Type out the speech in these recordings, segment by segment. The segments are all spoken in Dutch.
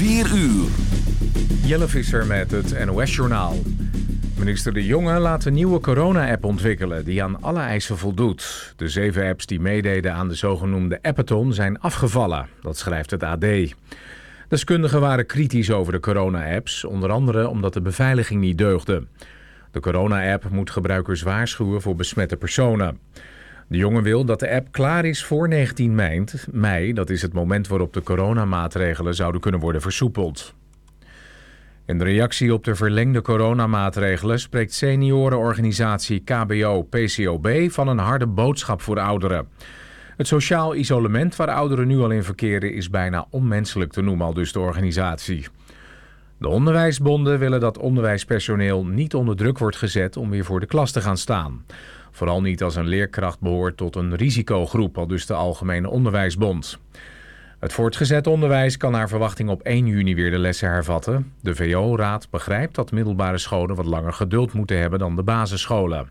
4 uur. Jelle Visser met het NOS-journaal. Minister De Jonge laat een nieuwe corona-app ontwikkelen die aan alle eisen voldoet. De zeven apps die meededen aan de zogenoemde appathon zijn afgevallen, dat schrijft het AD. Deskundigen waren kritisch over de corona-apps, onder andere omdat de beveiliging niet deugde. De corona-app moet gebruikers waarschuwen voor besmette personen. De jongen wil dat de app klaar is voor 19 mei, mei. Dat is het moment waarop de coronamaatregelen zouden kunnen worden versoepeld. In reactie op de verlengde coronamaatregelen spreekt seniorenorganisatie KBO-PCOB van een harde boodschap voor ouderen. Het sociaal isolement waar ouderen nu al in verkeren is bijna onmenselijk te noemen, al dus de organisatie. De onderwijsbonden willen dat onderwijspersoneel niet onder druk wordt gezet om weer voor de klas te gaan staan. Vooral niet als een leerkracht behoort tot een risicogroep, al dus de Algemene Onderwijsbond. Het voortgezet onderwijs kan naar verwachting op 1 juni weer de lessen hervatten. De VO-raad begrijpt dat middelbare scholen wat langer geduld moeten hebben dan de basisscholen.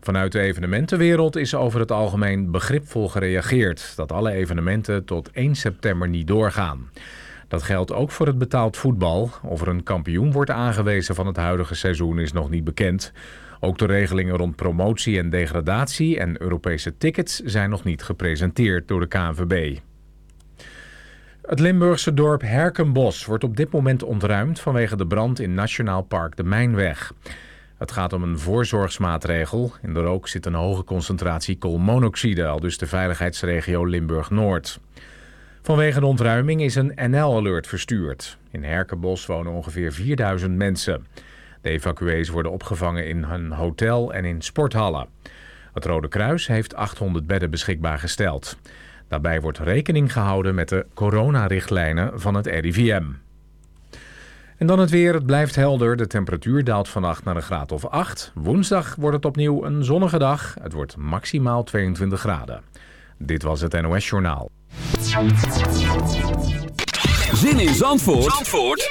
Vanuit de evenementenwereld is over het algemeen begripvol gereageerd dat alle evenementen tot 1 september niet doorgaan. Dat geldt ook voor het betaald voetbal. Of er een kampioen wordt aangewezen van het huidige seizoen is nog niet bekend. Ook de regelingen rond promotie en degradatie en Europese tickets zijn nog niet gepresenteerd door de KNVB. Het Limburgse dorp Herkenbos wordt op dit moment ontruimd vanwege de brand in Nationaal Park de Mijnweg. Het gaat om een voorzorgsmaatregel. In de rook zit een hoge concentratie koolmonoxide, al dus de veiligheidsregio Limburg-Noord. Vanwege de ontruiming is een NL-alert verstuurd. In Herkenbos wonen ongeveer 4000 mensen. De evacuees worden opgevangen in een hotel en in sporthallen. Het Rode Kruis heeft 800 bedden beschikbaar gesteld. Daarbij wordt rekening gehouden met de coronarichtlijnen van het RIVM. En dan het weer. Het blijft helder. De temperatuur daalt vannacht naar een graad of 8. Woensdag wordt het opnieuw een zonnige dag. Het wordt maximaal 22 graden. Dit was het NOS Journaal. Zin in Zandvoort, Zandvoort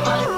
把。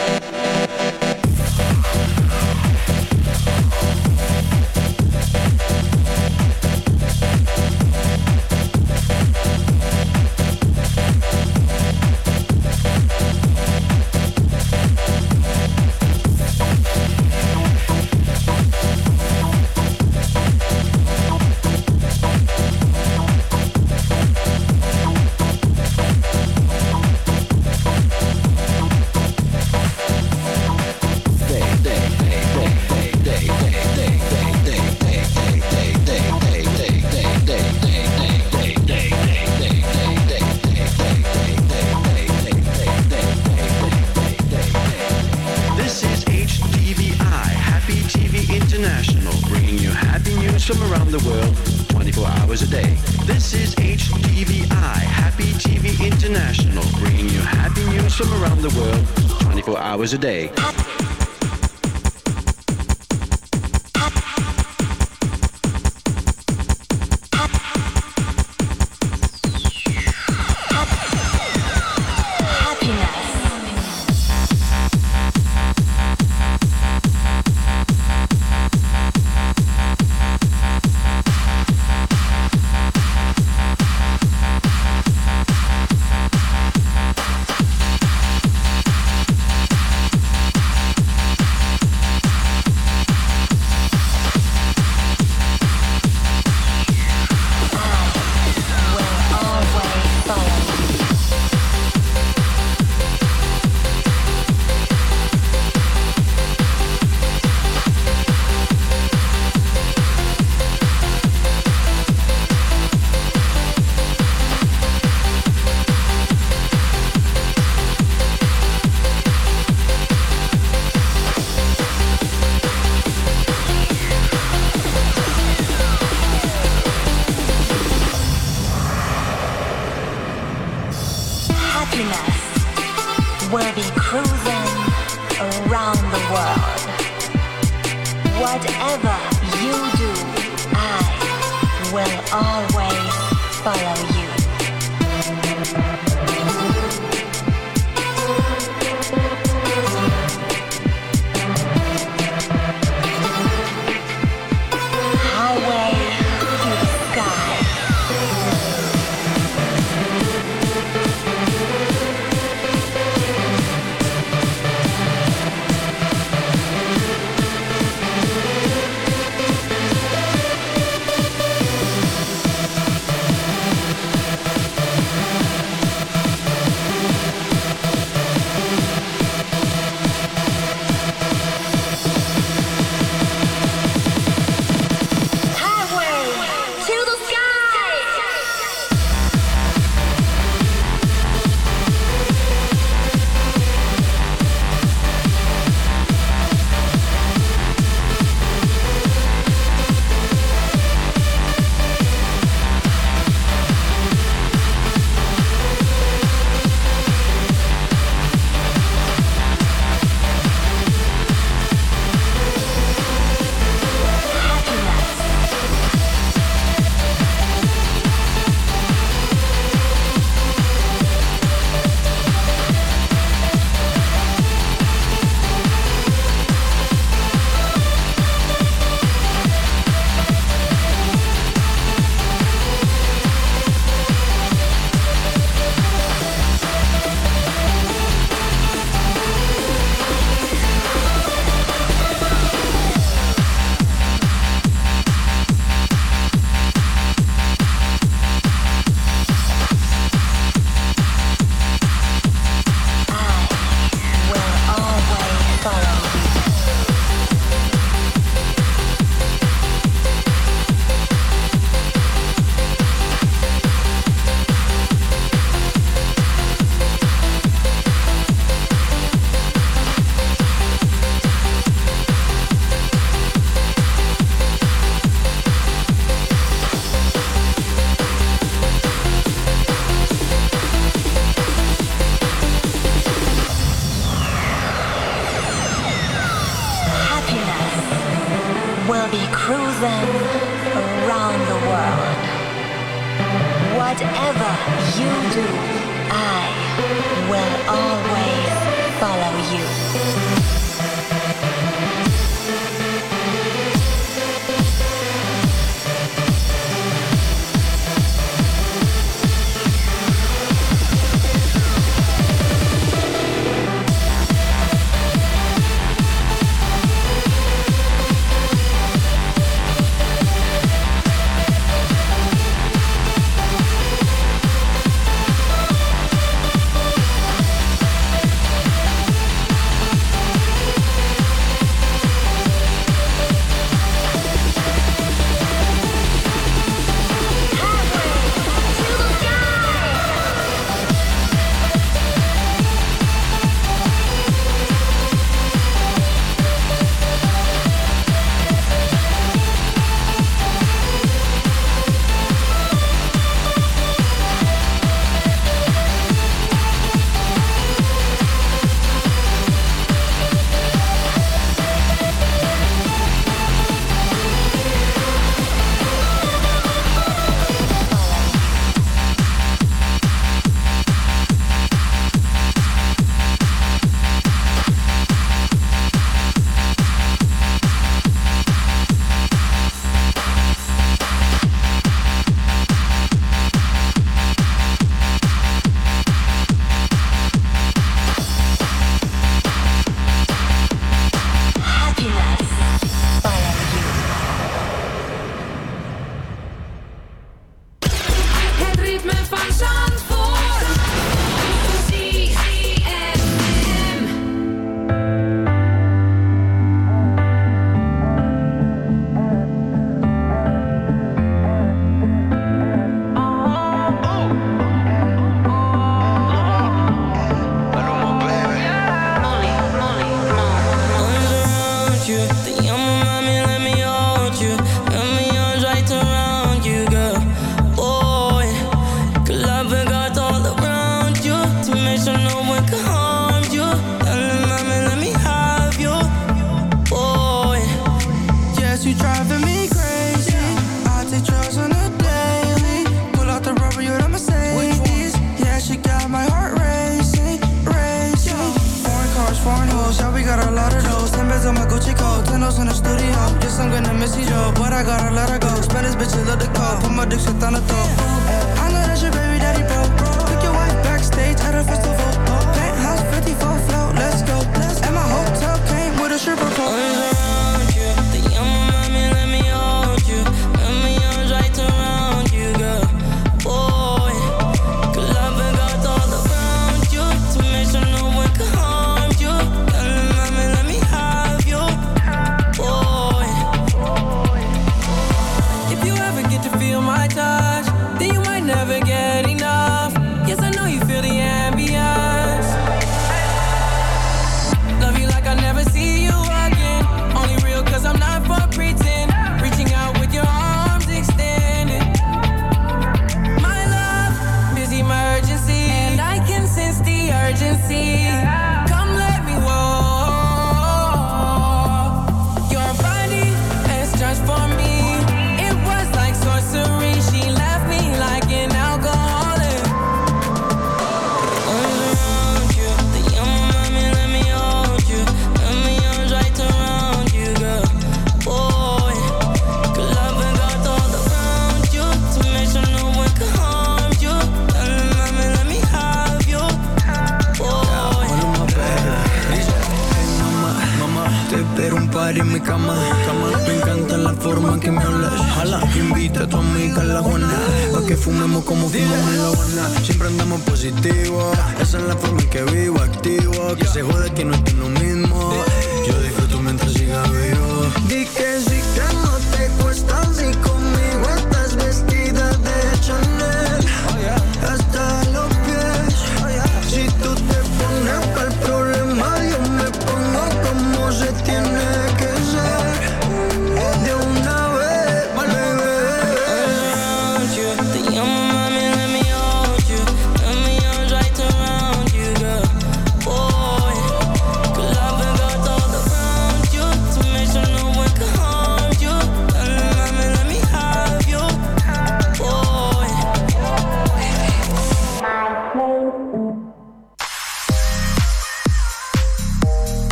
today.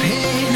pay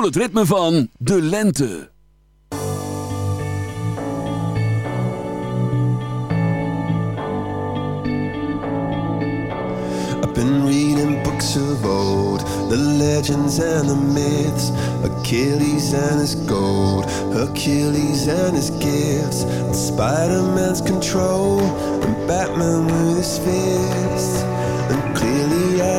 voel het ritme van De Lente. I've been reading books of old, the legends and the myths, Achilles and his gold, Hercules and his gifts, Spider-Man's control, and Batman with his fists, and clearly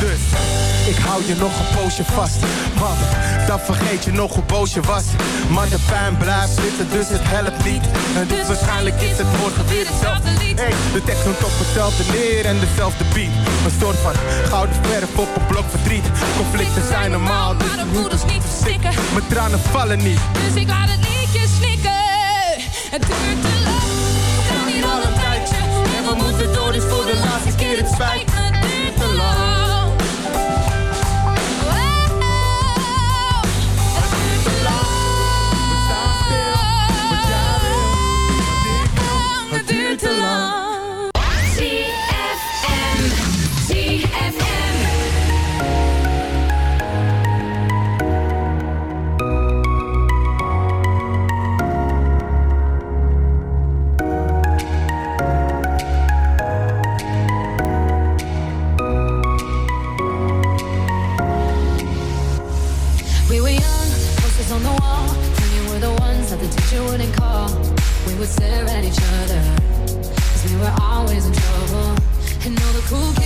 Dus ik hou je nog een poosje vast. Want dan vergeet je nog hoe boos je was. Maar de pijn blijft zitten, dus het helpt niet. En dus waarschijnlijk is het morgen weer hetzelfde lied. Hey, de tekst noemt op hetzelfde neer en dezelfde beat. Een soort van gouden verf op een blok verdriet. Conflicten zijn normaal, dus maar de voeders niet verstikken. mijn tranen vallen niet. Dus ik laat het liedje snikken. Het duurt te lang. We staan hier al een tijdje. En we moeten door, dus voor de laatste keer. Het spijt me, teacher wouldn't call. We would stare at each other, cause we were always in trouble. And all the cool kids